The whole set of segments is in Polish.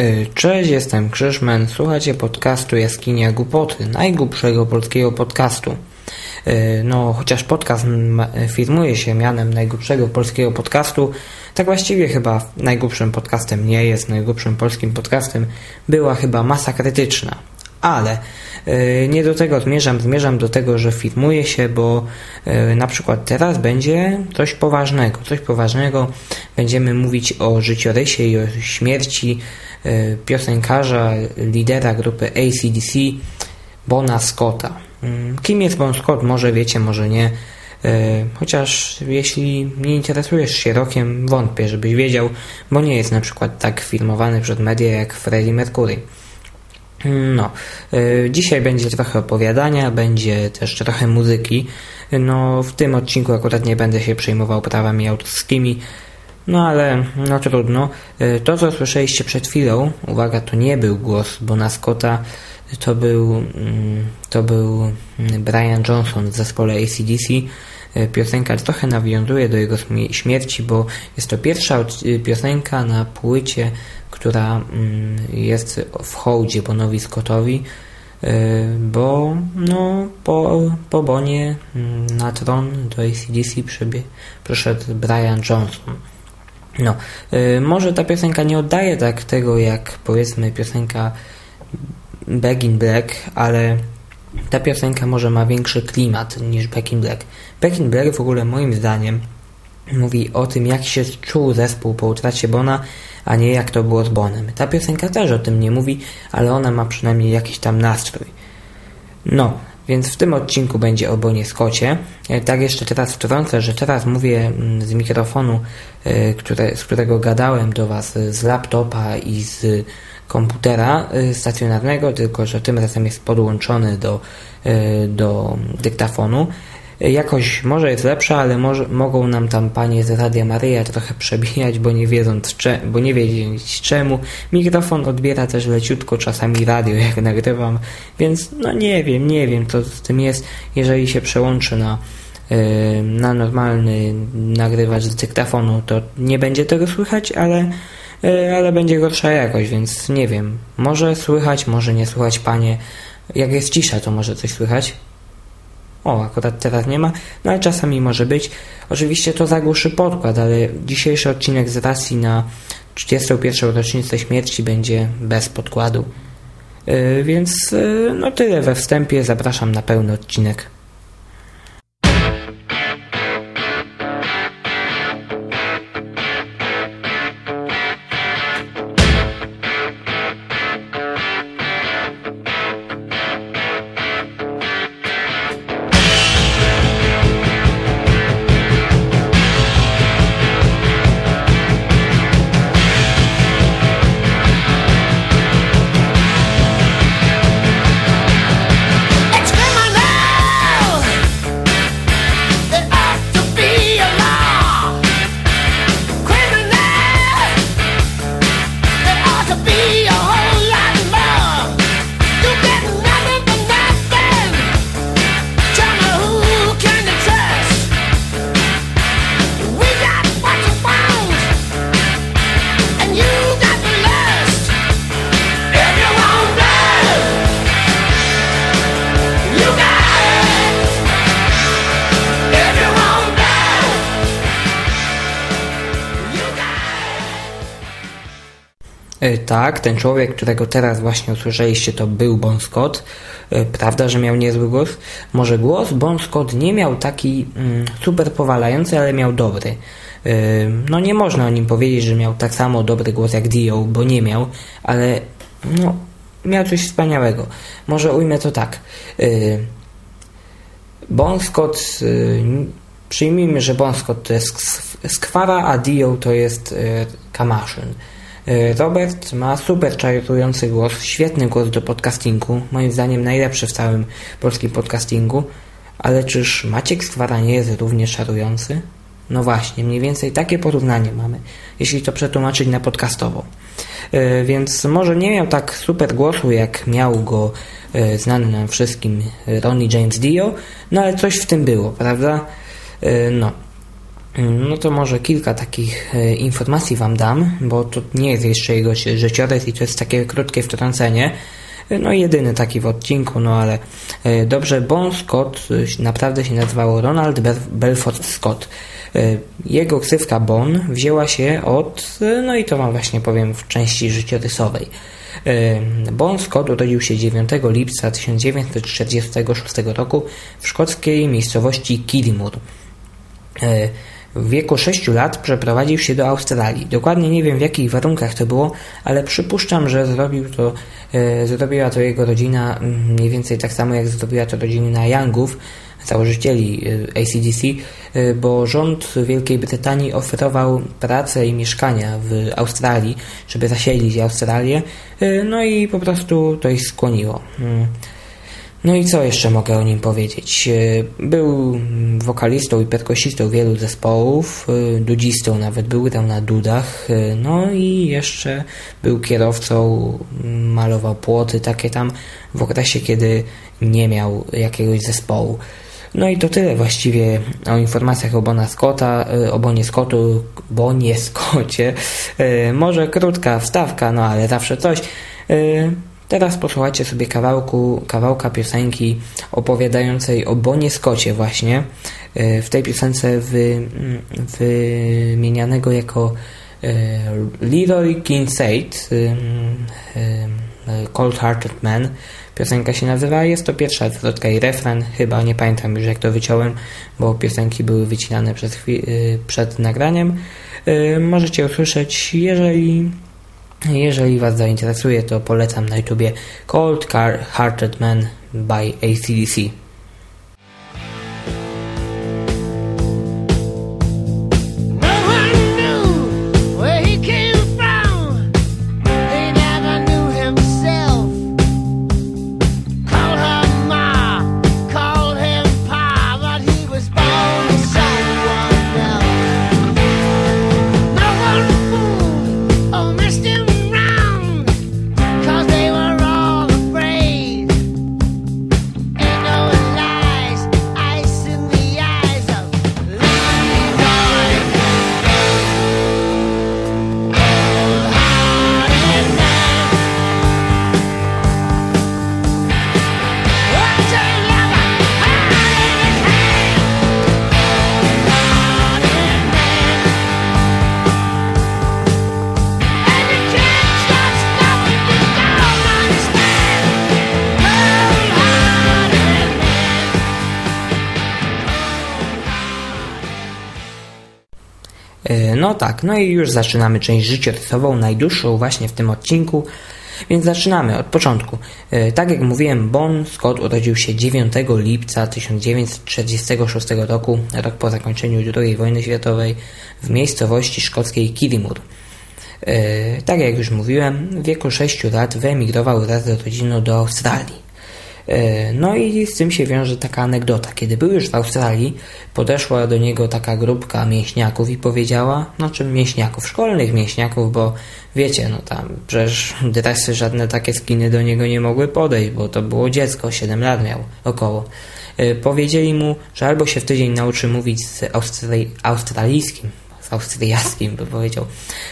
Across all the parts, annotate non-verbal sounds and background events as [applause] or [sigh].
E, cześć, jestem Krzyszman. Słuchacie podcastu Jaskinia Głupoty, najgłupszego polskiego podcastu. E, no, chociaż podcast firmuje się mianem najgłupszego polskiego podcastu, tak właściwie chyba najgłupszym podcastem nie jest. Najgłupszym polskim podcastem była chyba masa krytyczna. Ale e, nie do tego zmierzam, zmierzam do tego, że firmuje się, bo na przykład teraz będzie coś poważnego. Coś poważnego. Będziemy mówić o życiorysie i o śmierci piosenkarza, lidera grupy ACDC, Bona Scotta. Mm, kim jest Bon Scott? Może wiecie, może nie. E, chociaż jeśli nie interesujesz się rokiem, wątpię, żebyś wiedział, bo nie jest na przykład tak filmowany przez media jak Freddie Mercury. Mm, no, e, dzisiaj będzie trochę opowiadania, będzie też trochę muzyki. No, w tym odcinku akurat nie będę się przejmował prawami autorskimi, no ale no trudno. E, to, co słyszeliście przed chwilą, uwaga, to nie był głos Bona Scotta, to był, mm, to był mm, Brian Johnson w zespole ACDC. E, piosenka trochę nawiązuje do jego śmierci, bo jest to pierwsza e, piosenka na płycie, która mm, jest w hołdzie Bonowi Scottowi, bo no, po, po Bonie na tron do ACDC przyszedł Brian Johnson. No, y, może ta piosenka nie oddaje tak tego jak powiedzmy piosenka Back in Black, ale ta piosenka może ma większy klimat niż Back in Black. Back in Black w ogóle moim zdaniem mówi o tym jak się czuł zespół po utracie Bona, a nie jak to było z Bonem. Ta piosenka też o tym nie mówi, ale ona ma przynajmniej jakiś tam nastrój. No, więc w tym odcinku będzie o Bonie Scottie. E, tak jeszcze teraz wtrącę, że teraz mówię mm, z mikrofonu, e, które, z którego gadałem do Was z laptopa i z komputera e, stacjonarnego, tylko że tym razem jest podłączony do, do dyktafonu. Jakoś może jest lepsza, ale może, mogą nam tam panie z Radia Maryja trochę przebijać, bo nie wiedząc, cze, bo nie wiedzieć czemu. Mikrofon odbiera też leciutko czasami radio, jak nagrywam, więc no nie wiem, nie wiem co z tym jest. Jeżeli się przełączy na, yy, na normalny nagrywać z dyktafonu, to nie będzie tego słychać, ale yy, ale będzie gorsza jakość, więc nie wiem. Może słychać, może nie słychać panie. Jak jest cisza, to może coś słychać. O, akurat teraz nie ma, no ale czasami może być. Oczywiście to zagłuszy podkład, ale dzisiejszy odcinek z racji na 31. rocznicę śmierci będzie bez podkładu. Yy, więc yy, no tyle we wstępie, zapraszam na pełny odcinek. Tak, ten człowiek, którego teraz właśnie usłyszeliście, to był Bon Scott. E, prawda, że miał niezły głos? Może głos Bon Scott nie miał taki mm, super powalający, ale miał dobry. E, no nie można o nim powiedzieć, że miał tak samo dobry głos jak Dio, bo nie miał, ale no, miał coś wspaniałego. Może ujmę to tak. Bon Scott, przyjmijmy, że Bon Scott to jest skwara, a Dio to jest kamaszyn. E, Robert ma super czarujący głos, świetny głos do podcastingu, moim zdaniem najlepszy w całym polskim podcastingu, ale czyż Maciek Skwara nie jest również czarujący? No właśnie, mniej więcej takie porównanie mamy, jeśli to przetłumaczyć na podcastową. E, więc może nie miał tak super głosu, jak miał go e, znany nam wszystkim Ronnie James Dio, no ale coś w tym było, prawda? No. No to może kilka takich informacji Wam dam, bo to nie jest jeszcze jego życiorys i to jest takie krótkie wtrącenie. No jedyny taki w odcinku, no ale dobrze, Bon Scott naprawdę się nazywał Ronald Belfort Scott. Jego ksywka Bon wzięła się od, no i to Wam właśnie powiem w części życiorysowej. Bon Scott urodził się 9 lipca 1946 roku w szkockiej miejscowości Killimore. W wieku 6 lat przeprowadził się do Australii. Dokładnie nie wiem w jakich warunkach to było, ale przypuszczam, że zrobił to, e, zrobiła to jego rodzina mniej więcej tak samo jak zrobiła to rodzina Youngów, założycieli e, ACDC, e, bo rząd Wielkiej Brytanii oferował pracę i mieszkania w Australii, żeby zasiedlić Australię, e, no i po prostu to ich skłoniło. No i co jeszcze mogę o nim powiedzieć? Był wokalistą i perkusistą wielu zespołów, dudzistą nawet był, grał na dudach, no i jeszcze był kierowcą, malował płoty takie tam w okresie, kiedy nie miał jakiegoś zespołu. No i to tyle właściwie o informacjach o Bona Scotta, e, o Bonie Scottu, Bonie Scotcie. E, może krótka wstawka, no ale zawsze coś. E, teraz posłuchajcie sobie kawałku, kawałka piosenki opowiadającej o Bonie Scotcie właśnie. W tej piosence wy, wymienianego jako Leroy Kincaid, Cold Hearted Man, Piosenka się nazywa, jest to pierwsza zwrotka i refren, chyba nie pamiętam już jak to wyciąłem, bo piosenki były wycinane przed, przed nagraniem. Możecie usłyszeć, jeżeli, jeżeli Was zainteresuje, to polecam na YouTubie Cold Car Hearted Man by ACDC. Tak, no i już zaczynamy część życiorysową, najdłuższą właśnie w tym odcinku, więc zaczynamy od początku. E, tak jak mówiłem, Bon Scott urodził się 9 lipca 1946 roku, rok po zakończeniu II wojny światowej, w miejscowości szkockiej Killimore. E, tak jak już mówiłem, w wieku 6 lat wyemigrował wraz z rodziną do Australii. E, no i z tym się wiąże taka anegdota. Kiedy był już w Australii, podeszła do niego taka grupka mięśniaków i powiedziała, no czym mięśniaków, szkolnych mięśniaków, bo wiecie, no tam przecież dresy żadne takie skiny do niego nie mogły podejść, bo to było dziecko, 7 lat miał około. E, powiedzieli mu, że albo się w tydzień nauczy mówić z australi australijskim austriackim, by powiedział,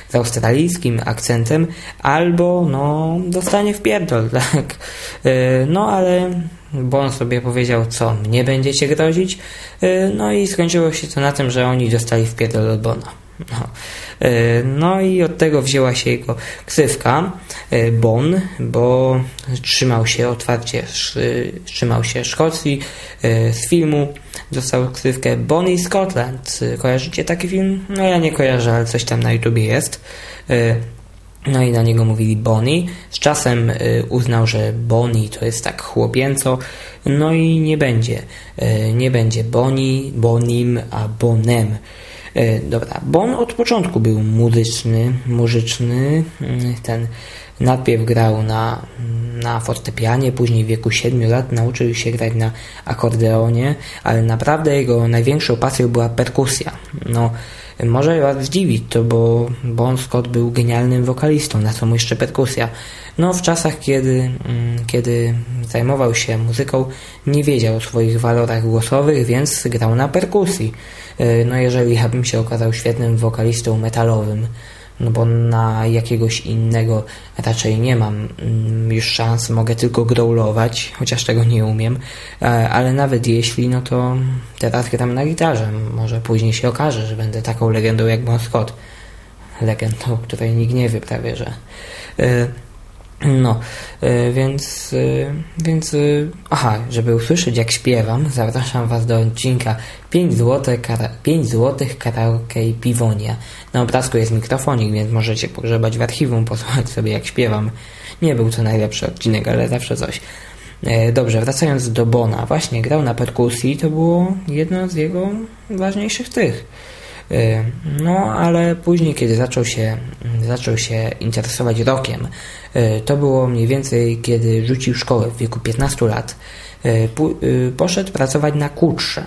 z australijskim akcentem, albo no dostanie w pierdol, [laughs] tak. E, no ale bo on sobie powiedział, co, mnie będziecie grozić? E, no i skończyło się to na tym, że oni dostali w pierdol od Bona. No. E, no i od tego wzięła się jego ksywka e, Bon, bo trzymał się otwarcie, trzymał się Szkocji. E, z filmu dostał ksywkę Bonnie Scotland. Kojarzycie taki film? No ja nie kojarzę, ale coś tam na YouTubie jest. No i na niego mówili Bonnie. Z czasem uznał, że Bonnie to jest tak chłopięco, no i nie będzie. Nie będzie Bonnie, Bonim, a Bonem. E, dobra, Bon od początku był muzyczny, muzyczny. Mm, ten najpierw grał na, na fortepianie, później w wieku 7 lat nauczył się grać na akordeonie, ale naprawdę jego największą pasją była perkusja. No, Może Was zdziwić to, bo Bon Scott był genialnym wokalistą, na co mu jeszcze perkusja. No, w czasach, kiedy, mm, kiedy zajmował się muzyką, nie wiedział o swoich walorach głosowych, więc grał na perkusji. E, no, jeżeli ja bym się okazał świetnym wokalistą metalowym, no bo na jakiegoś innego raczej nie mam mm, już szans, mogę tylko growlować, chociaż tego nie umiem, e, ale nawet jeśli, no to teraz gram na gitarze, może później się okaże, że będę taką legendą jak Bon Scott, legendą, której nikt nie wie prawie, że... E, no, y, więc, y, więc, y, aha, żeby usłyszeć jak śpiewam, zapraszam Was do odcinka 5 zł, 5 zł karaoke i piwonia. Na obrazku jest mikrofonik, więc możecie pogrzebać w archiwum, posłuchać sobie jak śpiewam. Nie był to najlepszy odcinek, ale zawsze coś. Dobrze, wracając do Bona, właśnie grał na perkusji, to było jedno z jego ważniejszych tych no, ale później, kiedy zaczął się, zaczął się interesować rokiem, y, to było mniej więcej, kiedy rzucił szkołę w wieku 15 lat, y, poszedł pracować na kutrze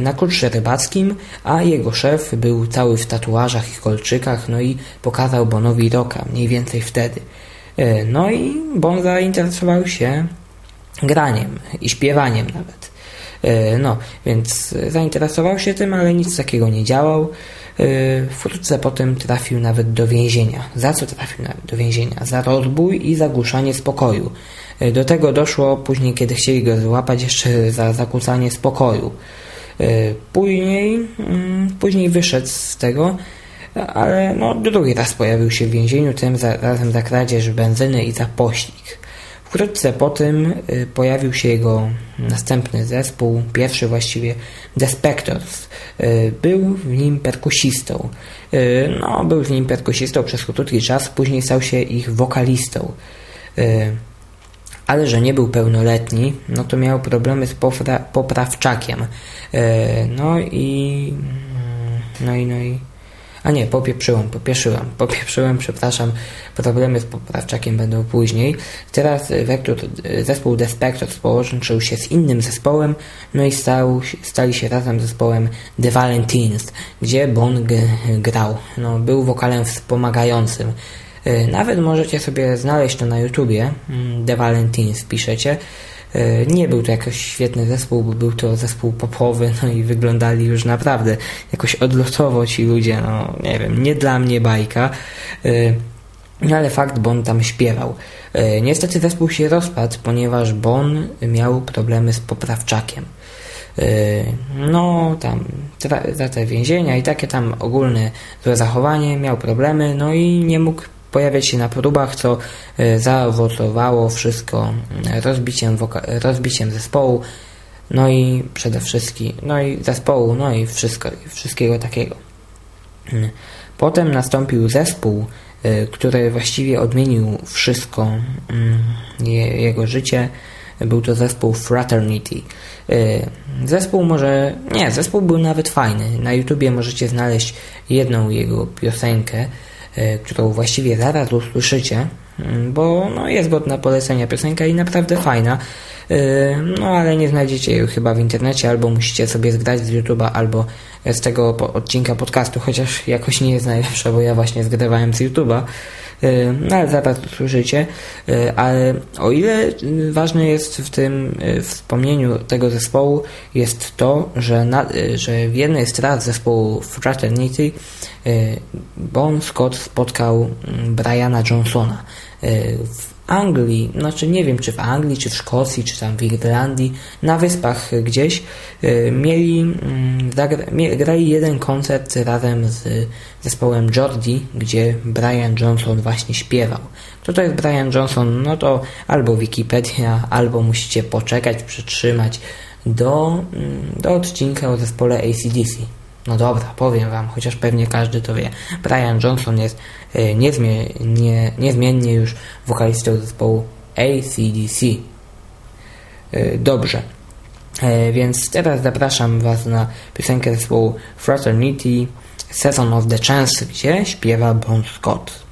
na kutrze rybackim, a jego szef był cały w tatuażach i kolczykach, no i pokazał Bonowi roka, mniej więcej wtedy. No i Bon zainteresował się graniem i śpiewaniem nawet. E, no, więc zainteresował się tym, ale nic takiego nie działał. E, wkrótce potem trafił nawet do więzienia. Za co trafił nawet do więzienia? Za rozbój i zagłuszanie spokoju. E, do tego doszło później, kiedy chcieli go złapać jeszcze za zakłócanie spokoju. Później, mm, później wyszedł z tego, ale no, drugi raz pojawił się w więzieniu, tym razem za kradzież benzyny i za pościg. Wkrótce po tym y, pojawił się jego następny zespół, pierwszy właściwie The Spectors. Y, był w nim perkusistą. Y, no, był w nim perkusistą przez krótki czas, później stał się ich wokalistą. Ale że nie był pełnoletni, no to miał problemy z popra poprawczakiem. No i... No i, no i a nie, popieprzyłem, popieszyłem, popieprzyłem, przepraszam. Problemy z poprawczakiem będą później. Teraz Vector, zespół The Spectres połączył się z innym zespołem, no i stał, stali się razem zespołem The Valentines, gdzie Bon grał. No, był wokalem wspomagającym. E, nawet możecie sobie znaleźć to na YouTubie, mm, The Valentines piszecie. E, nie był to jakoś świetny zespół, bo był to zespół popowy, no i wyglądali już naprawdę jakoś odlotowo ci ludzie, no nie wiem, nie dla mnie bajka. E, no ale fakt, Bon tam śpiewał. E, niestety zespół się rozpadł, ponieważ Bon miał problemy z poprawczakiem. No, tam za te więzienia i takie tam ogólne złe zachowanie, miał problemy, no i nie mógł pojawiać się na próbach, co e, zaowocowało wszystko e, rozbiciem, rozbiciem zespołu, no i przede wszystkim, no i zespołu, no i wszystko, wszystkiego takiego. Mm. Potem nastąpił zespół, e, który właściwie odmienił wszystko, mm, jego życie. Był to zespół Fraternity. Zespół może, nie, zespół był nawet fajny. Na YouTubie możecie znaleźć jedną jego piosenkę, którą właściwie zaraz usłyszycie, mm, bo no, jest godna polecenia piosenka i naprawdę fajna. E, no ale nie znajdziecie jej chyba w internecie, albo musicie sobie zgrać z YouTube'a, albo z tego odcinka podcastu, chociaż jakoś nie jest najlepsza, bo ja właśnie zgrywałem z YouTube'a. E, no ale zaraz usłyszycie. Ale o ile ważne jest w tym wspomnieniu tego zespołu jest to, że, na, że w jednej z tras zespołu Fraternity Bon Scott spotkał mm, Briana Johnsona Anglii, znaczy nie wiem czy w Anglii, czy w Szkocji, czy tam w Irlandii, na wyspach gdzieś mieli, mm, grali jeden koncert razem z zespołem Jordi, gdzie Brian Johnson właśnie śpiewał. Kto to jest Brian Johnson? No to albo Wikipedia, albo musicie poczekać, przytrzymać do, mm, do odcinka o zespole ACDC. No dobra, powiem Wam, chociaż pewnie każdy to wie. Brian Johnson jest e, niezmiennie, niezmiennie już wokalistą zespołu ACDC. E, dobrze. E, więc teraz zapraszam Was na piosenkę zespołu Fraternity Season of the Chance, gdzie śpiewa Bon Scott.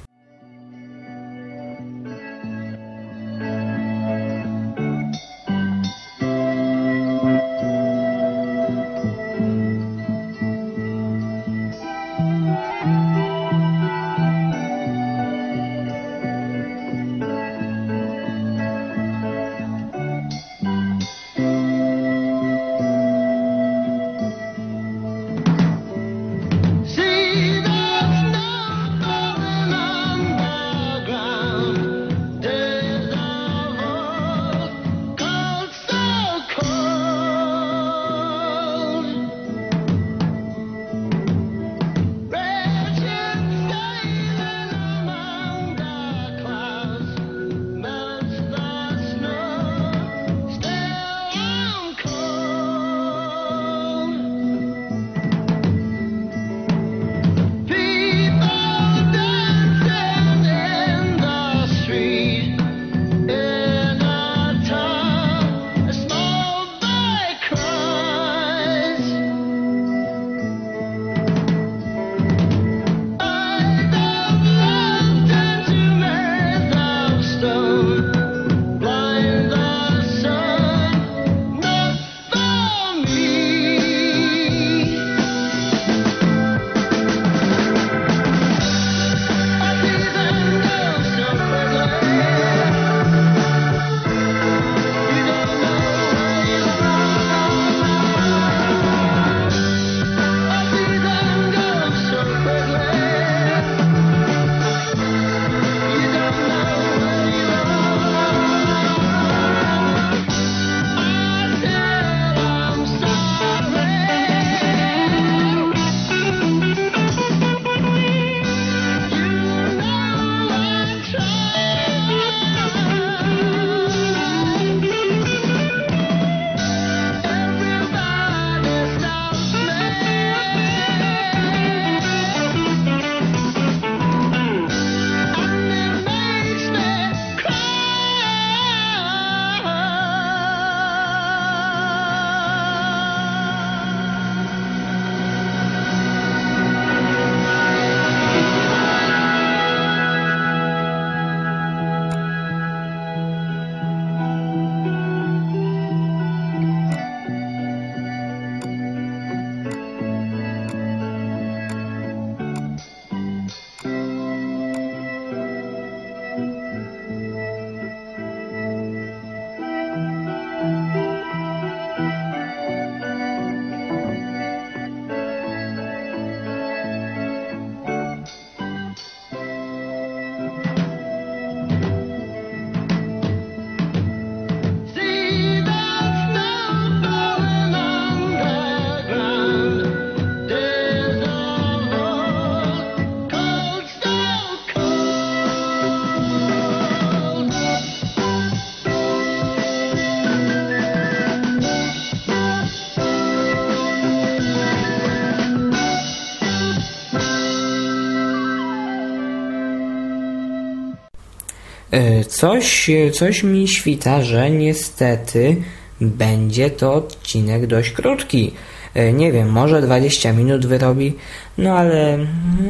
Coś, coś mi świta, że niestety będzie to odcinek dość krótki. E, nie wiem, może 20 minut wyrobi, no ale,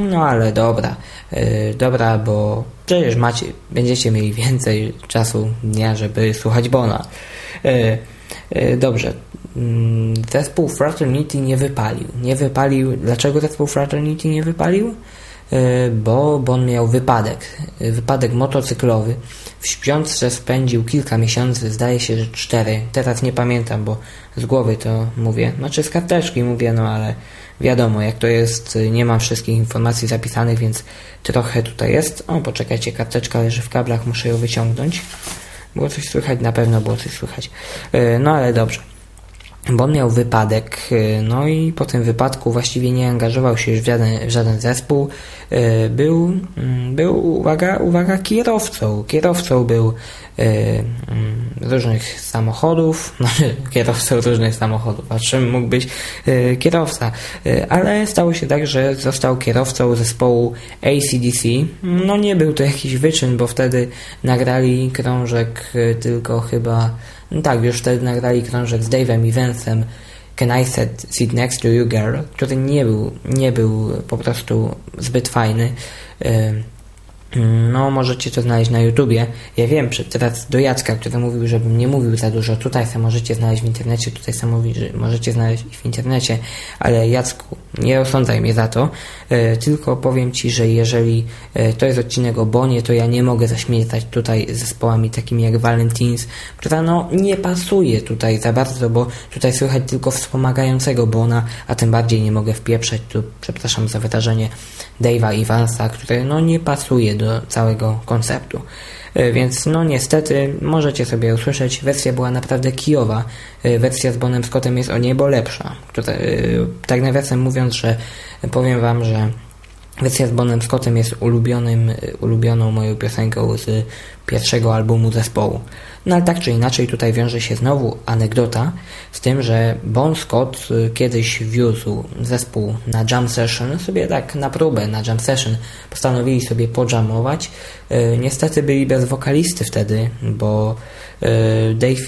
no ale dobra, e, dobra, bo przecież macie, będziecie mieli więcej czasu dnia, żeby słuchać Bona. Dobrze, mm, zespół Fraternity nie wypalił. Nie wypalił. Dlaczego zespół Fraternity nie wypalił? E, bo, bo on miał wypadek, e, wypadek motocyklowy. W śpiączce spędził kilka miesięcy, zdaje się, że cztery. Teraz nie pamiętam, bo z głowy to mówię. Znaczy z karteczki mówię, no ale wiadomo, jak to jest, nie mam wszystkich informacji zapisanych, więc trochę tutaj jest. O, poczekajcie, karteczka leży w kablach, muszę ją wyciągnąć. Było coś słychać? Na pewno było coś słychać. E, no ale dobrze bo on miał wypadek, y, no i po tym wypadku właściwie nie angażował się już w żaden, w żaden zespół. Y, był, mm, był uwaga, uwaga, kierowcą. Kierowcą był y, mm, różnych samochodów, [laughs] no, kierowcą różnych samochodów, a czym mógł być kierowca. Ale stało się tak, że został kierowcą zespołu ACDC. No nie był to jakiś wyczyn, bo wtedy nagrali krążek tylko chyba no tak, już wtedy nagrali krążek z Dave'em i Vance'em Can I sit, sit next to you girl, który nie był, nie był po prostu zbyt fajny. No, możecie to znaleźć na YouTubie. Ja wiem, teraz do Jacka, który mówił, żebym nie mówił za dużo, tutaj sam możecie znaleźć w internecie, tutaj sam mówi, że możecie znaleźć w internecie, ale Jacku, nie osądzaj mnie za to, e, tylko powiem Ci, że jeżeli e, to jest odcinek o Bonie, to ja nie mogę zaśmiecać tutaj zespołami takimi jak Valentines, która no nie pasuje tutaj za bardzo, bo tutaj słychać tylko wspomagającego Bona, a tym bardziej nie mogę wpieprzać tu, przepraszam za wydarzenie, Dave'a Ivansa, które no nie pasuje do całego konceptu. E, więc no niestety możecie sobie usłyszeć, wersja była naprawdę kijowa. E, wersja z Bonem Scottem jest o niebo lepsza. E, tak nawiasem mówiąc, że powiem wam, że Wersja z Bonem Scottem jest ulubionym, ulubioną moją piosenką z pierwszego albumu zespołu. No ale tak czy inaczej tutaj wiąże się znowu anegdota z tym, że Bon Scott y, kiedyś wiózł zespół na jam session, sobie tak na próbę, na jam session postanowili sobie podżamować. Y, niestety byli bez wokalisty wtedy, bo y, Dave,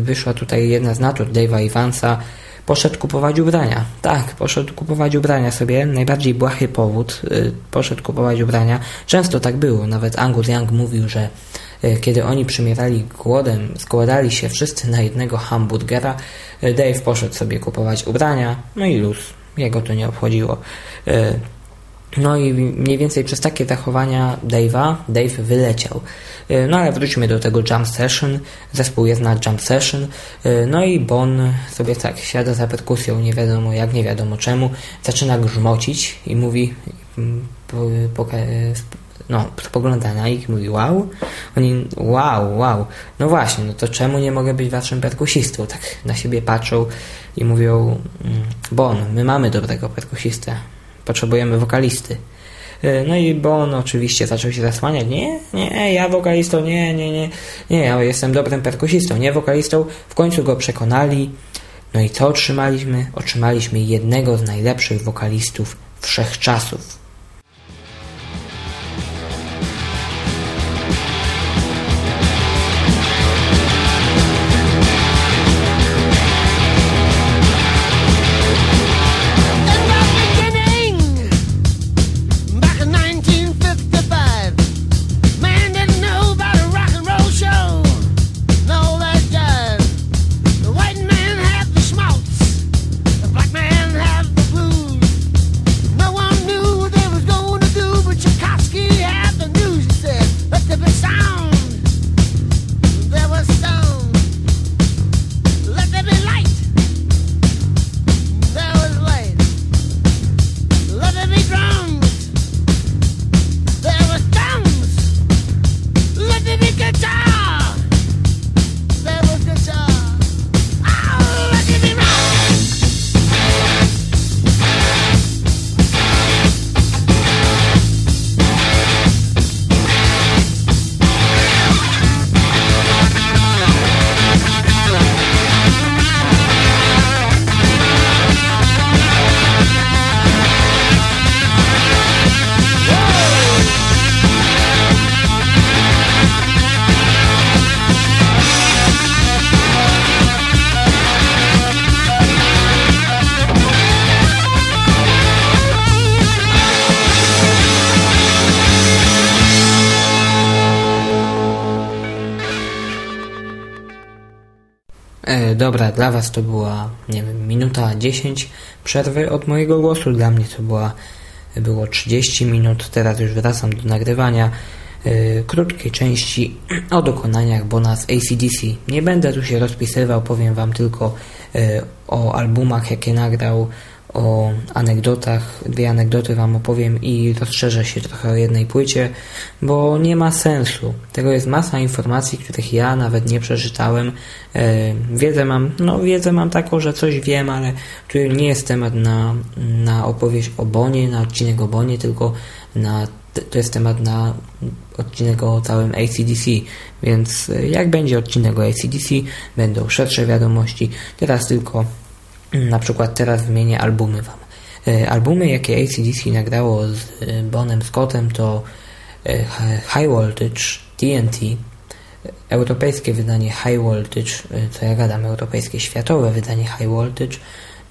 wyszła tutaj jedna z natur Dave'a Ivansa, poszedł kupować ubrania. Tak, poszedł kupować ubrania sobie, najbardziej błahy powód, poszedł kupować ubrania. Często tak było, nawet Angus Young mówił, że E, kiedy oni przymierali głodem, składali się wszyscy na jednego hamburgera, e, Dave poszedł sobie kupować ubrania, no i luz. Jego to nie obchodziło. E, no i mniej więcej przez takie zachowania Dave'a, Dave wyleciał. No ale wróćmy do tego jump session. Zespół jest na jump session. No i Bon sobie tak siada za perkusją, nie wiadomo jak, nie wiadomo czemu. Zaczyna grzmocić i mówi, mm, no, spogląda na nich i mówi wow. Oni, wow, wow. No właśnie, no to czemu nie mogę być waszym perkusistą? Tak na siebie patrzą i mówią, mm, Bon, my mamy dobrego perkusistę. Potrzebujemy wokalisty. E, no i Bon oczywiście zaczął się zasłaniać. Nie, nie, ja wokalistą, nie, nie, nie, nie, ja jestem dobrym perkusistą, nie wokalistą. W końcu go przekonali. No i co otrzymaliśmy? Otrzymaliśmy jednego z najlepszych wokalistów wszechczasów. Was to była, nie wiem, minuta 10 przerwy od mojego głosu. Dla mnie to była, było 30 minut. Teraz już wracam do nagrywania e, krótkiej części [clears throat] o dokonaniach Bona z ACDC. Nie będę tu się rozpisywał, powiem Wam tylko e, o albumach, jakie nagrał, o anegdotach, dwie anegdoty Wam opowiem i rozszerzę się trochę o jednej płycie, bo nie ma sensu. Tego jest masa informacji, których ja nawet nie przeczytałem. E, wiedzę mam, no wiedzę mam taką, że coś wiem, ale tu nie jest temat na, na opowieść o Bonie, na odcinek o Bonie, tylko na, to jest temat na odcinek o całym ACDC, więc jak będzie odcinek o ACDC, będą szersze wiadomości. Teraz tylko na przykład teraz wymienię albumy Wam. E, albumy, jakie ACDC nagrało z e, Bonem Scottem to e, High Voltage, TNT, europejskie wydanie High Voltage, co ja gadam, europejskie światowe wydanie High Voltage,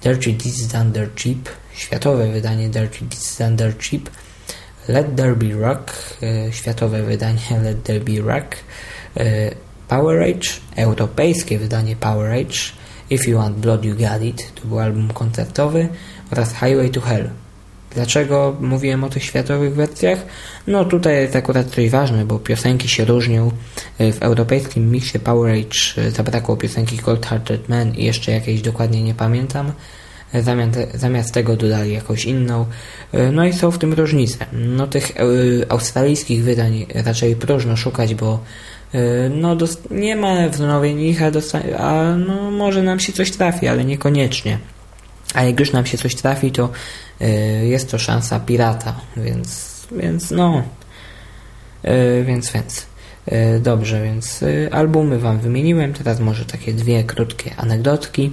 Dirty Deeds Dirt Cheap, światowe wydanie Dirty Deeds Dirt Cheap, Let There Be Rock, światowe wydanie [laughs] Let There Be Rock, Power Age, europejskie wydanie Power Age, If You Want Blood You Got It, to był album koncertowy oraz Highway to Hell. Dlaczego mówiłem o tych światowych wersjach? No tutaj jest akurat coś ważne, bo piosenki się różnią. W europejskim miksie Power Age zabrakło piosenki Cold Hearted Man i jeszcze jakiejś dokładnie nie pamiętam. Zamiast, zamiast tego dodali jakąś inną. No i są w tym różnice. No tych australijskich wydań raczej próżno szukać, bo E, no nie ma wznowień a, a no, może nam się coś trafi, ale niekoniecznie. A jak już nam się coś trafi, to y, jest to szansa pirata, więc, więc no, y, więc, więc. Dobrze, więc albumy Wam wymieniłem, teraz może takie dwie krótkie anegdotki.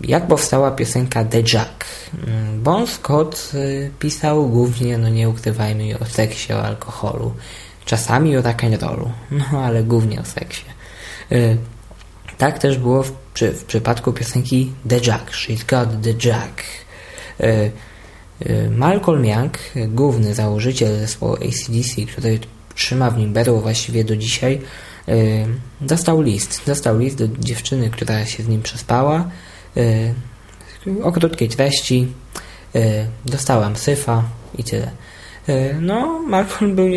Jak powstała piosenka The Jack? Mm, bon Scott pisał głównie, no nie ukrywajmy, o seksie, o alkoholu czasami o rock'n'rollu, no ale głównie o seksie. Y, tak też było w, przy, w przypadku piosenki The Jack, She's Got The Jack. Y, y, Malcolm Young, główny założyciel zespołu ACDC, który trzyma w nim berło właściwie do dzisiaj, dostał list. Dostał list do dziewczyny, która się z nim przespała. O krótkiej treści. Dostałam syfa i tyle. E, no, Malcolm był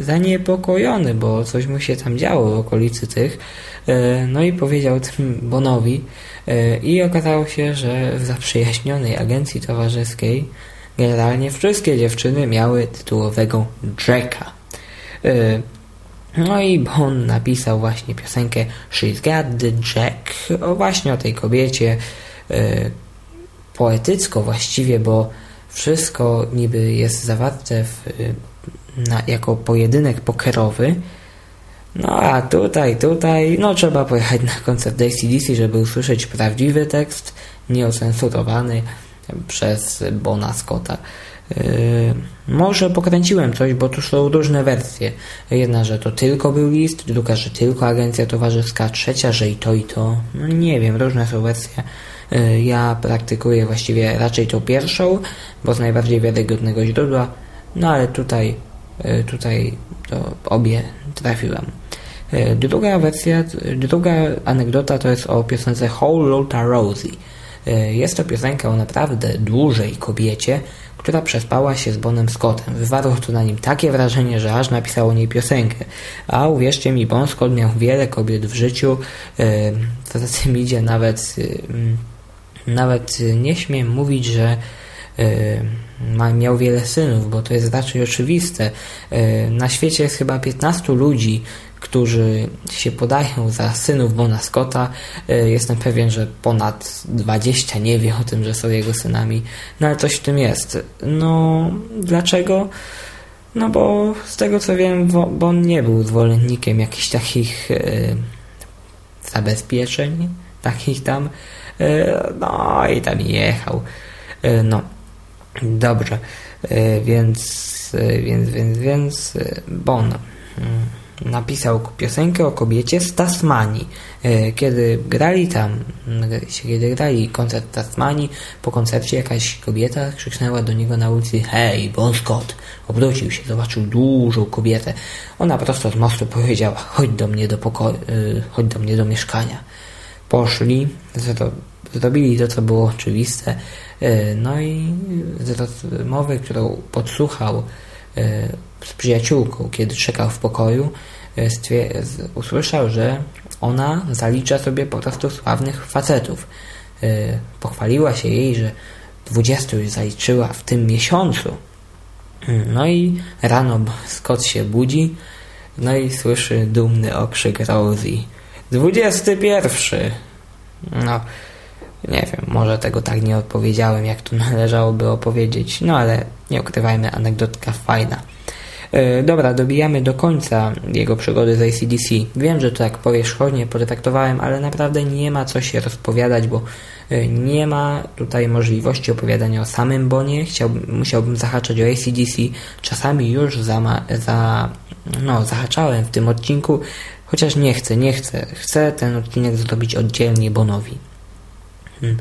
zaniepokojony, bo coś mu się tam działo w okolicy tych. E, no i powiedział tym Bonowi e, i okazało się, że w zaprzyjaźnionej agencji towarzyskiej generalnie wszystkie dziewczyny miały tytułowego Jacka. No i Bon napisał właśnie piosenkę She's Got the Jack, o właśnie o tej kobiecie, poetycko właściwie, bo wszystko niby jest zawarte w, na, jako pojedynek pokerowy, no a tutaj, tutaj, no trzeba pojechać na koncert ACDC, żeby usłyszeć prawdziwy tekst, nieosensurowany przez Bona Scotta. Yy, może pokręciłem coś, bo tu są różne wersje. Jedna, że to tylko był list, druga, że tylko agencja towarzyska, trzecia, że i to i to. No nie wiem, różne są wersje. Y, ja praktykuję właściwie raczej tą pierwszą, bo z najbardziej wiarygodnego źródła, no ale tutaj, y, tutaj to obie trafiłem. Y, druga wersja, druga anegdota to jest o piosence Whole Lotta Rosie. Jest to piosenka o naprawdę dłużej kobiecie, która przespała się z Bonem Scottem. Wywarło to na nim takie wrażenie, że aż napisał o niej piosenkę. A uwierzcie mi, Bon Scott miał wiele kobiet w życiu, co za tym idzie nawet nawet nie śmiem mówić, że y, miał wiele synów, bo to jest raczej oczywiste. Y, na świecie jest chyba 15 ludzi, którzy się podają za synów Bona Scotta. Y, jestem pewien, że ponad 20 nie wie o tym, że są jego synami. No ale coś w tym jest. No, dlaczego? No bo z tego co wiem, Bon nie był zwolennikiem jakichś takich zabezpieczeń, takich tam E, no i tam jechał. E, no, dobrze. E, więc, więc, więc, więc Bon mm, napisał piosenkę o kobiecie z Tasmanii. Kiedy grali tam, kiedy grali koncert Tasmanii, po koncercie jakaś kobieta krzyknęła do niego na ulicy Hej, Bon Scott! Obrócił się, zobaczył dużą kobietę. Ona prosto z mostu powiedziała chodź do mnie do pokoju, chodź do mnie do mieszkania. Poszli, zrobili to, co było oczywiste, no i z rozmowy, którą podsłuchał z przyjaciółką, kiedy czekał w pokoju, usłyszał, że ona zalicza sobie po prostu sławnych facetów. Pochwaliła się jej, że 20 już zaliczyła w tym miesiącu. No i rano Scott się budzi, no i słyszy dumny okrzyk Rosie. 21! No, nie wiem, może tego tak nie odpowiedziałem, jak tu [laughs] należałoby opowiedzieć, no ale nie ukrywajmy, anegdotka fajna. Yy, dobra, dobijamy do końca jego przygody z ACDC. Wiem, że to tak powierzchownie potraktowałem, ale naprawdę nie ma co się rozpowiadać, bo yy, nie ma tutaj możliwości opowiadania o samym Bonie. Chciałbym, musiałbym zahaczać o ACDC. Czasami już za, za, no, zahaczałem w tym odcinku, chociaż nie chcę, nie chcę. Chcę ten odcinek zrobić oddzielnie Bonowi. Hmm.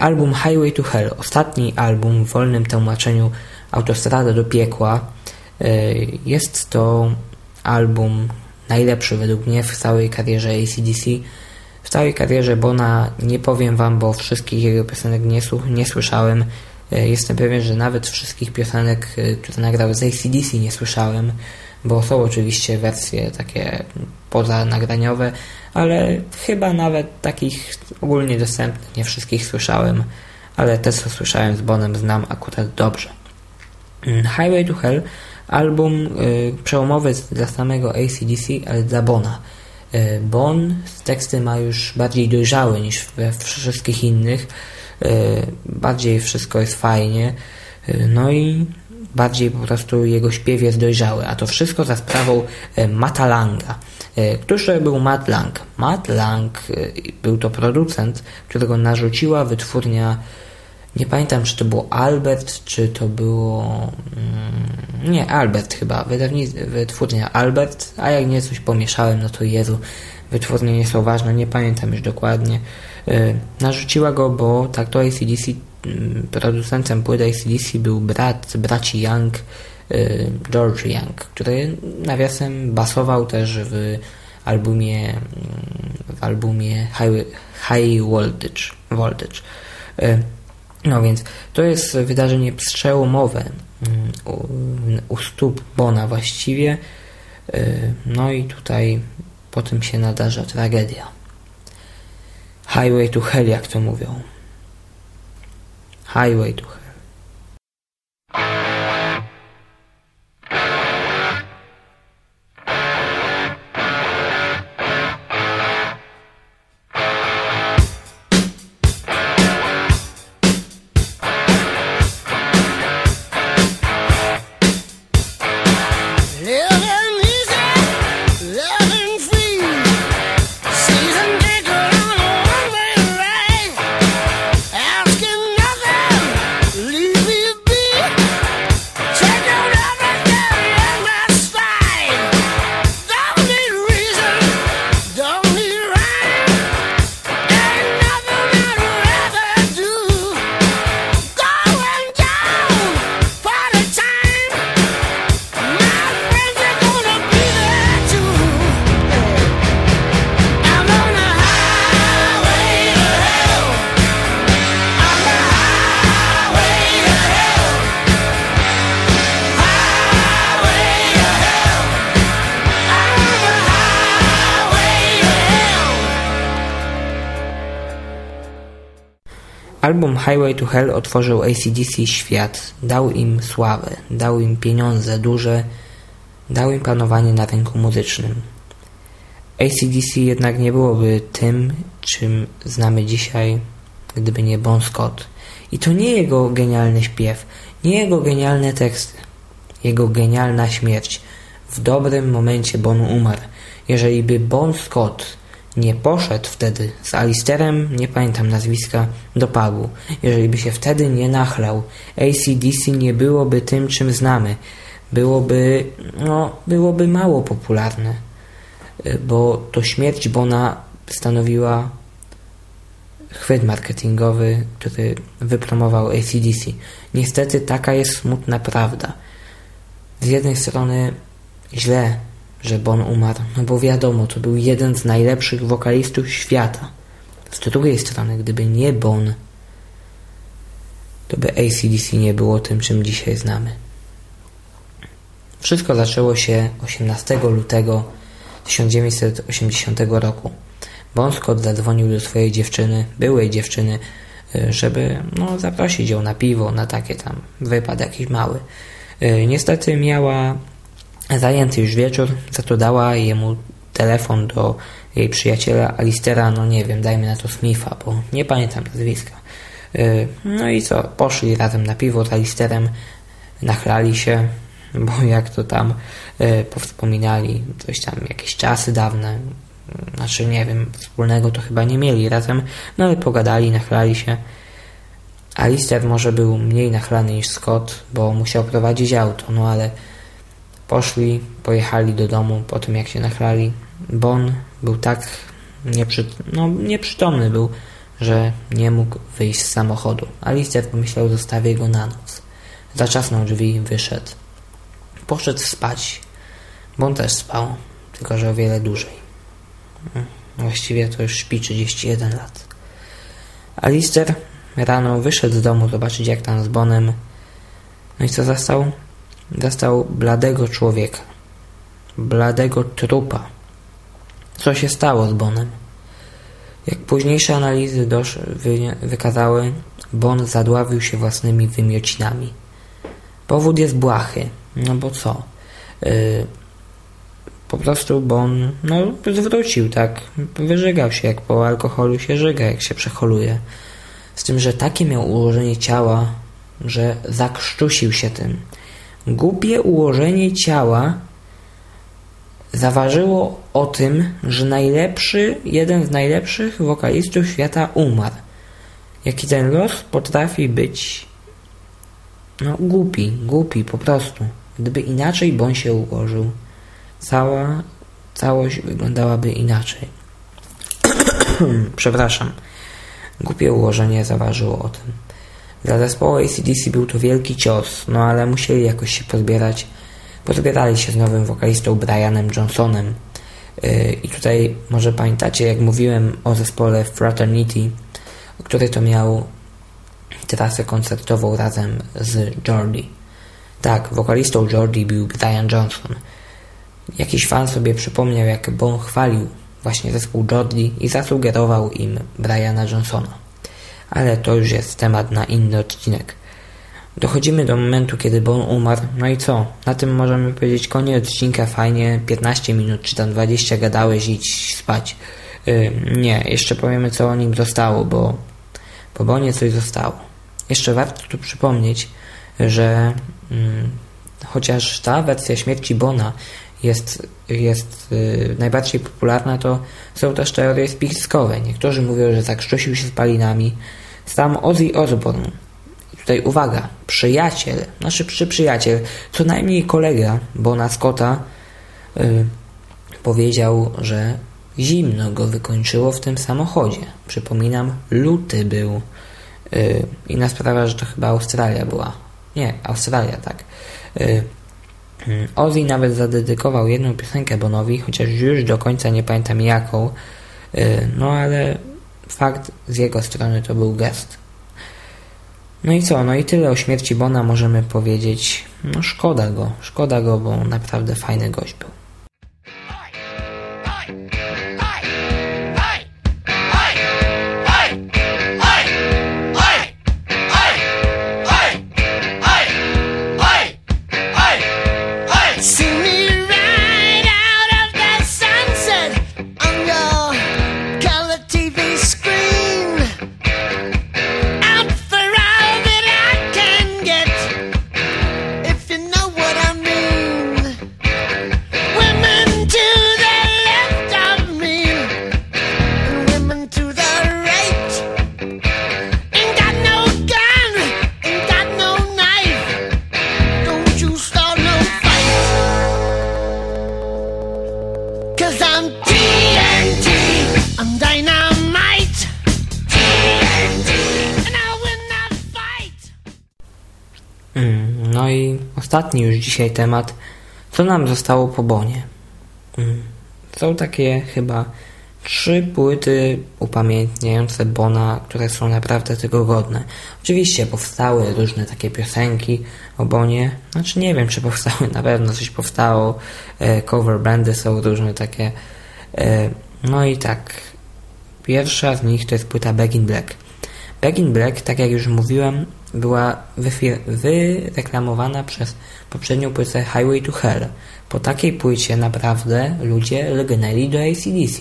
Album Highway to Hell, ostatni album w wolnym tłumaczeniu Autostrada do piekła. Jest to album najlepszy według mnie w całej karierze ACDC. W całej karierze Bona nie powiem Wam, bo wszystkich jego piosenek nie, nie słyszałem. Jestem pewien, że nawet wszystkich piosenek, które nagrał z ACDC nie słyszałem, bo są oczywiście wersje takie pozanagraniowe, ale chyba nawet takich ogólnie dostępnych nie wszystkich słyszałem, ale te co słyszałem z Bonem znam akurat dobrze. Mm, Highway to Hell album y, przełomowy dla samego ACDC, ale dla Bona. Y, bon teksty ma już bardziej dojrzałe niż we wszystkich innych. Y, bardziej wszystko jest fajnie. Y, no i bardziej po prostu jego śpiew jest dojrzały, a to wszystko za sprawą y, Mata Langa. Y, Któż był Matt Lang? Matt Lang był to producent, którego narzuciła wytwórnia nie pamiętam, czy to było Albert, czy to było... Mm, nie, Albert chyba. Wytwórnia Albert, a jak nie coś pomieszałem, no to Jezu, wytwórnie nie są ważne, nie pamiętam już dokładnie. Narzuciła go, bo tak to ACDC, producentem płyty ACDC był brat braci Young, yy, George Young, który nawiasem basował też w albumie mm, w albumie High, High Voltage. Voltage. Y, no więc to jest wydarzenie przełomowe mm, u, u stóp Bona właściwie. Y, no i tutaj po tym się nadarza tragedia. Highway to hell, jak to mówią. Highway to. Album Highway to Hell otworzył ACDC świat, dał im sławę, dał im pieniądze duże, dał im panowanie na rynku muzycznym. ACDC jednak nie byłoby tym, czym znamy dzisiaj, gdyby nie Bon Scott. I to nie jego genialny śpiew, nie jego genialne teksty, jego genialna śmierć. W dobrym momencie Bon umarł. Jeżeli by Bon Scott nie poszedł wtedy z Alisterem, nie pamiętam nazwiska, do pubu. Jeżeli by się wtedy nie nachlał, ACDC nie byłoby tym, czym znamy. Byłoby, no, byłoby mało popularne, bo to śmierć Bona stanowiła chwyt marketingowy, który wypromował ACDC. Niestety taka jest smutna prawda. Z jednej strony źle że Bon umarł, no bo wiadomo, to był jeden z najlepszych wokalistów świata. Z drugiej strony, gdyby nie Bon, to by ACDC nie było tym, czym dzisiaj znamy. Wszystko zaczęło się 18 lutego 1980 roku. Bon Scott zadzwonił do swojej dziewczyny, byłej dziewczyny, żeby no, zaprosić ją na piwo, na takie tam wypad jakiś mały. Niestety miała zajęty już wieczór, za to dała jemu telefon do jej przyjaciela Alistera, no nie wiem, dajmy na to Smitha, bo nie pamiętam nazwiska. Y, no i co, poszli razem na piwo z Alisterem, nachlali się, [laughs] bo jak to tam y, powspominali, coś tam, jakieś czasy dawne, znaczy nie wiem, wspólnego to chyba nie mieli razem, no ale pogadali, nachlali się. Alister może był mniej nachlany niż Scott, bo musiał prowadzić auto, no ale poszli, pojechali do domu po tym jak się nachlali. Bon był tak nieprzy... no, nieprzytomny był, że nie mógł wyjść z samochodu. Alicja pomyślał, zostawię go na noc. Zaczasnął drzwi i wyszedł. Poszedł spać, bo on też spał, tylko że o wiele dłużej. Właściwie to już śpi 31 lat. Alister rano wyszedł z domu zobaczyć jak tam z Bonem. No i co zastał? Zastał bladego człowieka. Bladego trupa. Co się stało z Bonem? Jak późniejsze analizy dosz, wy, wykazały, Bon zadławił się własnymi wymiocinami. Powód jest błahy. No bo co? Yy, po prostu Bon no, zwrócił, tak? Wyżygał się, jak po alkoholu się żyga, jak się przeholuje. Z tym, że takie miał ułożenie ciała, że zakrztusił się tym. Głupie ułożenie ciała zaważyło o tym, że najlepszy, jeden z najlepszych wokalistów świata umarł. Jaki ten los potrafi być no głupi, głupi po prostu. Gdyby inaczej bądź się ułożył, cała całość wyglądałaby inaczej. [clears throat] Przepraszam. Głupie ułożenie zaważyło o tym. Dla zespołu ACDC był to wielki cios, no ale musieli jakoś się pozbierać Pozbierali się z nowym wokalistą Brianem Johnsonem. Y, I tutaj może pamiętacie, jak mówiłem o zespole Fraternity, który to miał trasę koncertową razem z Jordi. Tak, wokalistą Jordi był Brian Johnson. Jakiś fan sobie przypomniał, jak Bon chwalił właśnie zespół Jordi i zasugerował im Briana Johnsona. Ale to już jest temat na inny odcinek. Dochodzimy do momentu, kiedy Bon umarł, no i co? Na tym możemy powiedzieć koniec odcinka, fajnie, 15 minut czy tam 20 gadałeś, idź spać. Yy, nie, jeszcze powiemy co o nim zostało, bo po Bonie coś zostało. Jeszcze warto tu przypomnieć, że yy, chociaż ta wersja śmierci Bona jest, jest yy, najbardziej popularna, to są też teorie spiskowe. Niektórzy mówią, że zakrztusił się spalinami. Sam Ozzy Osbourne Tutaj uwaga, przyjaciel, znaczy przy przyjaciel, co najmniej kolega Bona Scotta yy, powiedział, że zimno go wykończyło w tym samochodzie. Przypominam, luty był. Yy, inna sprawa, że to chyba Australia była. Nie, Australia, tak. Yy, Ozzy nawet zadedykował jedną piosenkę Bonowi, chociaż już do końca nie pamiętam jaką. Yy, no ale fakt z jego strony to był gest. No i co? No i tyle o śmierci Bona możemy powiedzieć. No szkoda go, szkoda go, bo naprawdę fajny gość był. Ostatni już dzisiaj temat, co nam zostało po Bonie. Mm. Są takie chyba trzy płyty upamiętniające Bona, które są naprawdę tego godne. Oczywiście powstały różne takie piosenki o Bonie, znaczy nie wiem czy powstały, [laughs] na pewno coś powstało, e, cover bandy są różne takie. E, no i tak, pierwsza z nich to jest płyta Back in Black. Back in Black, tak jak już mówiłem, była wyreklamowana przez poprzednią płytę Highway to Hell. Po takiej płycie naprawdę ludzie lgnęli do ACDC.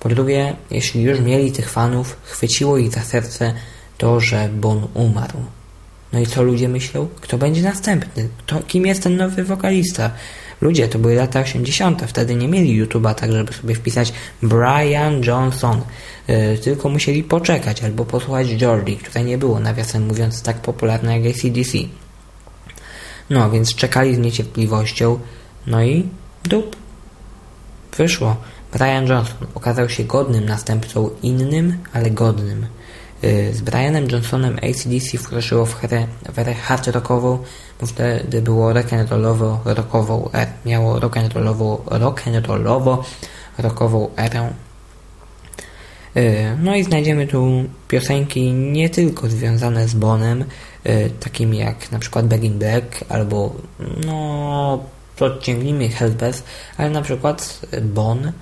Po drugie, jeśli już mieli tych fanów, chwyciło ich za serce to, że Bon umarł. No i co ludzie myślą? Kto będzie następny? Kto, kim jest ten nowy wokalista? Ludzie, to były lata 80. Wtedy nie mieli YouTube'a tak, żeby sobie wpisać Brian Johnson. Yy, tylko musieli poczekać albo posłuchać Georgie, które nie było, nawiasem mówiąc, tak popularne jak ACDC. No, więc czekali z niecierpliwością. No i dup. Wyszło. Brian Johnson okazał się godnym następcą innym, ale godnym. Y, z Brianem Johnsonem ACDC wkroczyło w erę, w hard rockową, bo wtedy było rock'n'rollowo rockową erę. Miało rock'n'rollowo rock'n'rollowo rockową erę. No i znajdziemy tu piosenki nie tylko związane z Bonem, y, takimi jak na przykład Back in Black albo no podciągnijmy Hellbeth, ale na przykład Bon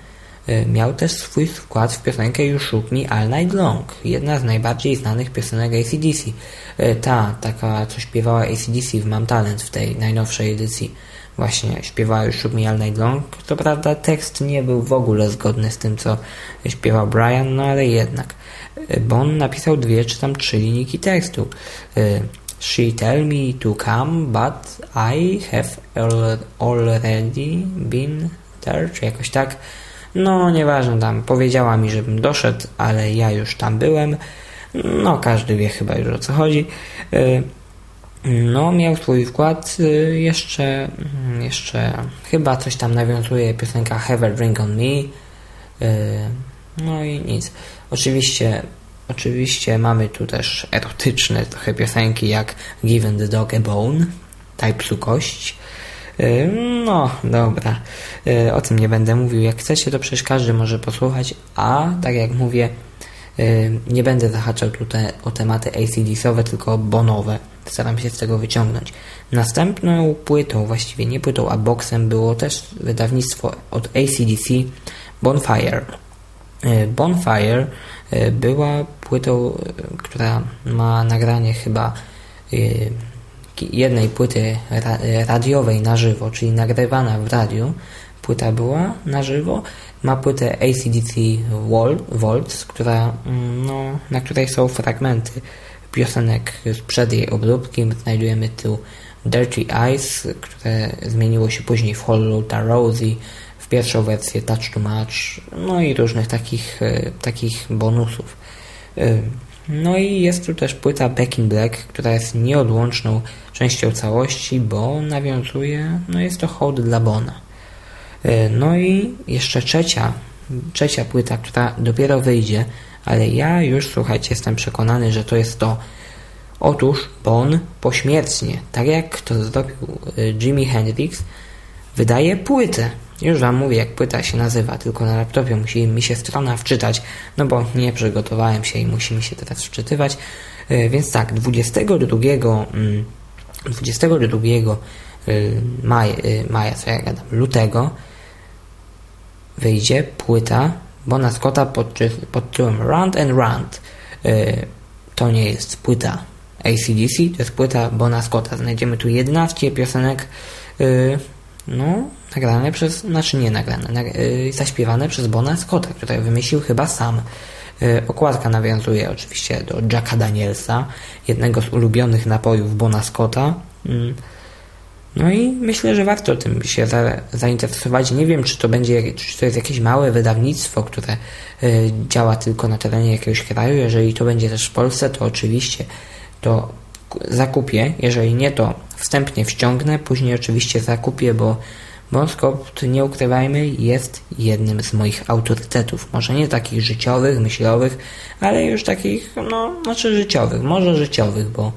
miał też swój wkład w piosenkę You Shook Me All Night Long, jedna z najbardziej znanych piosenek ACDC. E, ta, taka, co śpiewała ACDC w Mam Talent w tej najnowszej edycji. Właśnie śpiewała You Shook Me All Night Long. To prawda tekst nie był w ogóle zgodny z tym, co śpiewał Brian, no ale jednak. E, Bon napisał dwie czy tam trzy linijki tekstu. She tell me to come, but I have already been there, czy jakoś tak. No, nieważne tam, powiedziała mi, żebym doszedł, ale ja już tam byłem. No, każdy wie chyba już o co chodzi. Y, no, miał swój wkład. Y, jeszcze, mm, jeszcze chyba coś tam nawiązuje piosenka Have a Drink on Me. Y, no i nic. Oczywiście, oczywiście mamy tu też erotyczne trochę piosenki jak Given the Dog a Bone, psu kość. Y, no, dobra. Y, o tym nie będę mówił. Jak chcecie, to przecież każdy może posłuchać, a tak jak mówię, y, nie będę zahaczał tutaj o tematy ACDC-owe, tylko bonowe. Staram się z tego wyciągnąć. Następną płytą, właściwie nie płytą, a boxem było też wydawnictwo od ACDC Bonfire. Bonfire była płytą, która ma nagranie chyba jednej płyty radiowej na żywo, czyli nagrywana w radiu. Płyta była na żywo. Ma płytę ACDC Waltz, która, mm, no, na której są fragmenty piosenek sprzed jej obróbki. Znajdujemy tu Dirty Eyes, które zmieniło się później w Hollow Rosie, w pierwszą wersję Touch to Match, no i różnych takich, e, takich bonusów. E, no i jest tu też płyta Back in Black, która jest nieodłączną częścią całości, bo nawiązuje, no jest to hołd dla Bona. E, no i jeszcze trzecia, trzecia płyta, która dopiero wyjdzie, ale ja już, słuchajcie, jestem przekonany, że to jest to. Otóż Bon pośmiertnie, tak jak to zrobił e, Jimi Hendrix, wydaje płytę. Już Wam mówię, jak płyta się nazywa, tylko na laptopie musi mi się strona wczytać, no bo nie przygotowałem się i musi mi się teraz wczytywać. E, więc tak, 22, 22 mm, maja, e, maja co ja gadam, lutego wyjdzie płyta Bona Scotta pod, pod tytułem Round and Round. E, to nie jest płyta ACDC, to jest płyta Bona Scotta. Znajdziemy tu 11 piosenek no, nagrane przez, znaczy nie nagrane, nag, zaśpiewane przez Bona Scotta, który wymyślił chyba sam. Yy, okładka nawiązuje oczywiście do Jacka Danielsa, jednego z ulubionych napojów Bona Scotta. Yy. No i myślę, że warto tym się za, zainteresować. Nie wiem, czy to będzie, czy to jest jakieś małe wydawnictwo, które y, działa tylko na terenie jakiegoś kraju. Jeżeli to będzie też w Polsce, to oczywiście to zakupię. Jeżeli nie, to wstępnie wciągnę, później oczywiście zakupię, bo Bonskop, nie ukrywajmy, jest jednym z moich autorytetów. Może nie takich życiowych, myślowych, ale już takich, no, znaczy życiowych, może życiowych, bo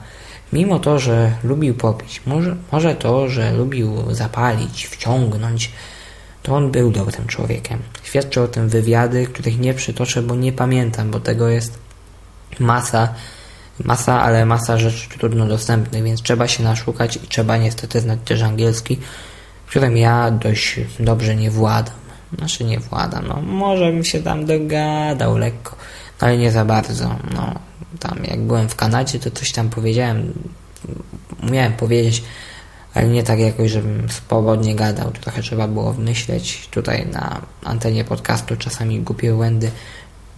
mimo to, że lubił popić, może, może to, że lubił zapalić, wciągnąć, to on był dobrym człowiekiem. Świadczą o tym wywiady, których nie przytoczę, bo nie pamiętam, bo tego jest masa, masa, ale masa rzeczy trudno dostępnych, więc trzeba się naszukać i trzeba niestety znać też angielski, którym ja dość dobrze nie władam. Znaczy nie władam, no może bym się tam dogadał lekko, ale nie za bardzo. No, tam jak byłem w Kanadzie, to coś tam powiedziałem, miałem powiedzieć, ale nie tak jakoś, żebym swobodnie gadał. Trochę trzeba było wmyśleć. Tutaj na antenie podcastu czasami głupie błędy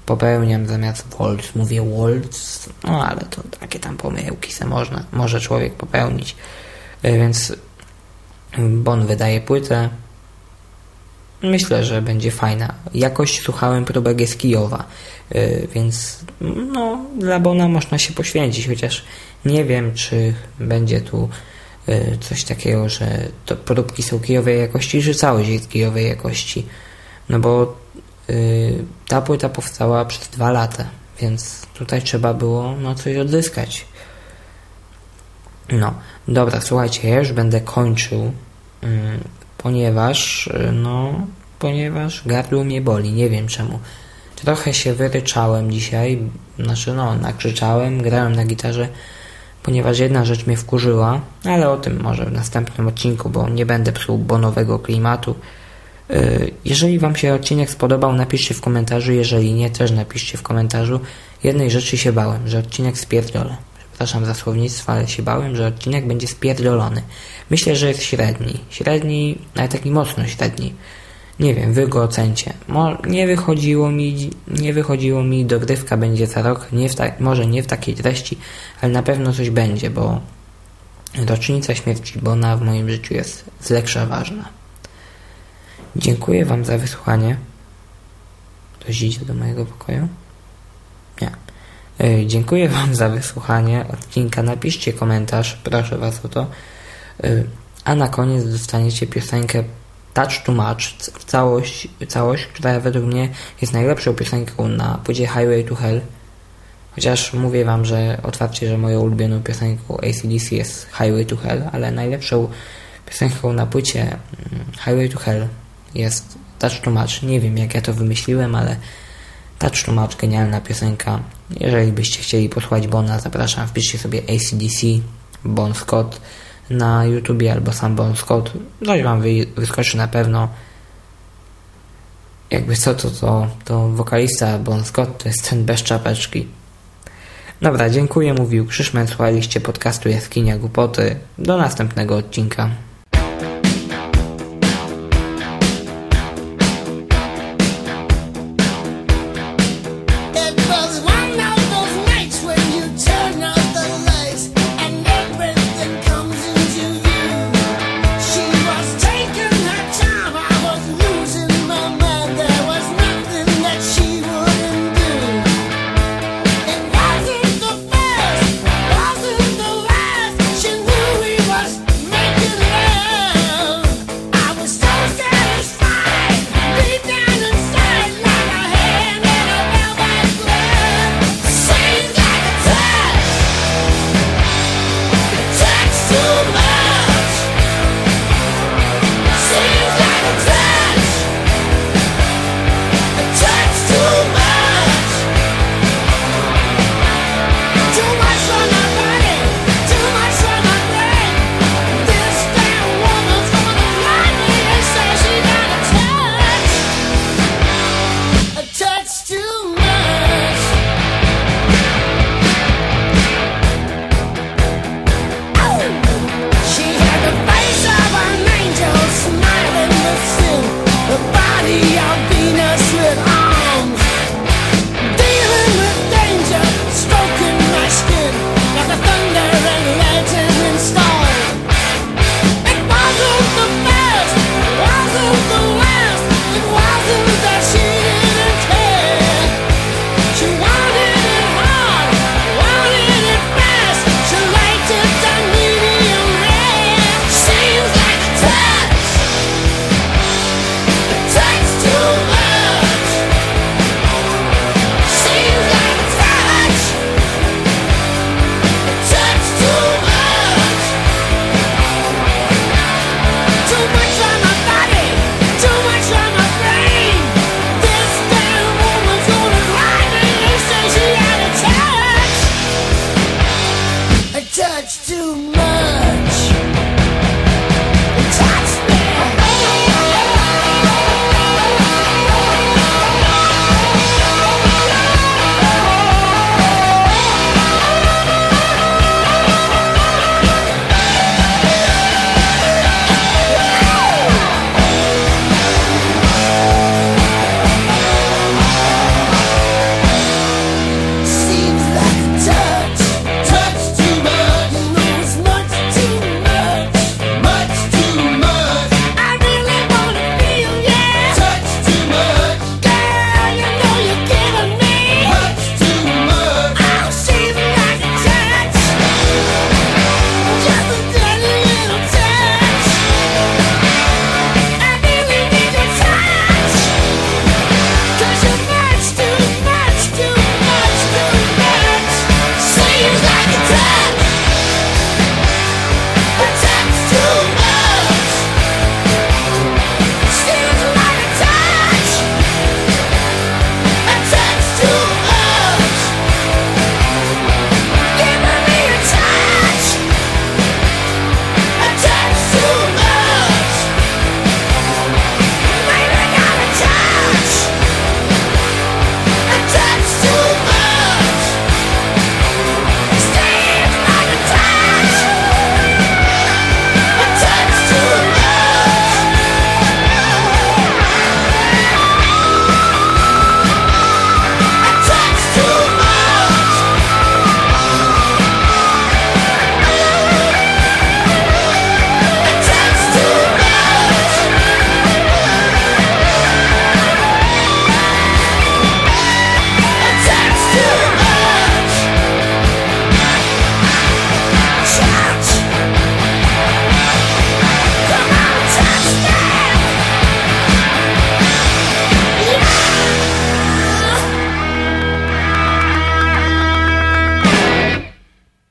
popełniam zamiast Waltz, mówię Waltz, no ale to takie tam pomyłki se można, może człowiek popełnić. E, więc Bon wydaje płytę. Myślę, że będzie fajna. Jakoś słuchałem próbę z Kijowa, e, więc no, dla Bona można się poświęcić, chociaż nie wiem, czy będzie tu e, coś takiego, że to próbki są kijowej jakości, czy całość jest kijowej jakości. No bo y, ta płyta powstała przez dwa lata, więc tutaj trzeba było no, coś odzyskać. No, dobra, słuchajcie, ja już będę kończył, y, ponieważ, y, no, ponieważ gardło mnie boli, nie wiem czemu. Trochę się wyryczałem dzisiaj, znaczy no, nakrzyczałem, grałem na gitarze, ponieważ jedna rzecz mnie wkurzyła, ale o tym może w następnym odcinku, bo nie będę psuł bonowego klimatu. Y, jeżeli Wam się odcinek spodobał, napiszcie w komentarzu. Jeżeli nie, też napiszcie w komentarzu. Jednej rzeczy się bałem, że odcinek spierdolę. Przepraszam za słownictwo, ale się bałem, że odcinek będzie spierdolony. Myślę, że jest średni. Średni, ale taki mocno średni. Nie wiem, wy go ocencie. Mo nie wychodziło mi, nie wychodziło mi, dogrywka będzie za rok, nie może nie w takiej treści, ale na pewno coś będzie, bo rocznica śmierci Bona w moim życiu jest z leksza ważna. Dziękuję Wam za wysłuchanie. Idzie do mojego pokoju? Yy, dziękuję Wam za wysłuchanie odcinka. Napiszcie komentarz, proszę Was o to. Yy, a na koniec dostaniecie piosenkę Touch to Match, całość, całość, która według mnie jest najlepszą piosenką na płycie Highway to Hell. Chociaż mówię Wam, że otwarcie, że moją ulubioną piosenką ACDC jest Highway to Hell, ale najlepszą piosenką na płycie mm, Highway to Hell jest Touch to Match. Nie wiem jak ja to wymyśliłem, ale Touch to Match, genialna piosenka. Jeżeli byście chcieli posłuchać Bona, zapraszam, wpiszcie sobie ACDC, Bon Scott na YouTubie albo sam Bon Scott. Coś wam wyskoczy na pewno. Jakby co to, to, to wokalista Bon Scott to jest ten bez czapeczki. Dobra, dziękuję, mówił Krzyszmen, słuchaliście podcastu Jaskinia Głupoty. Do następnego odcinka.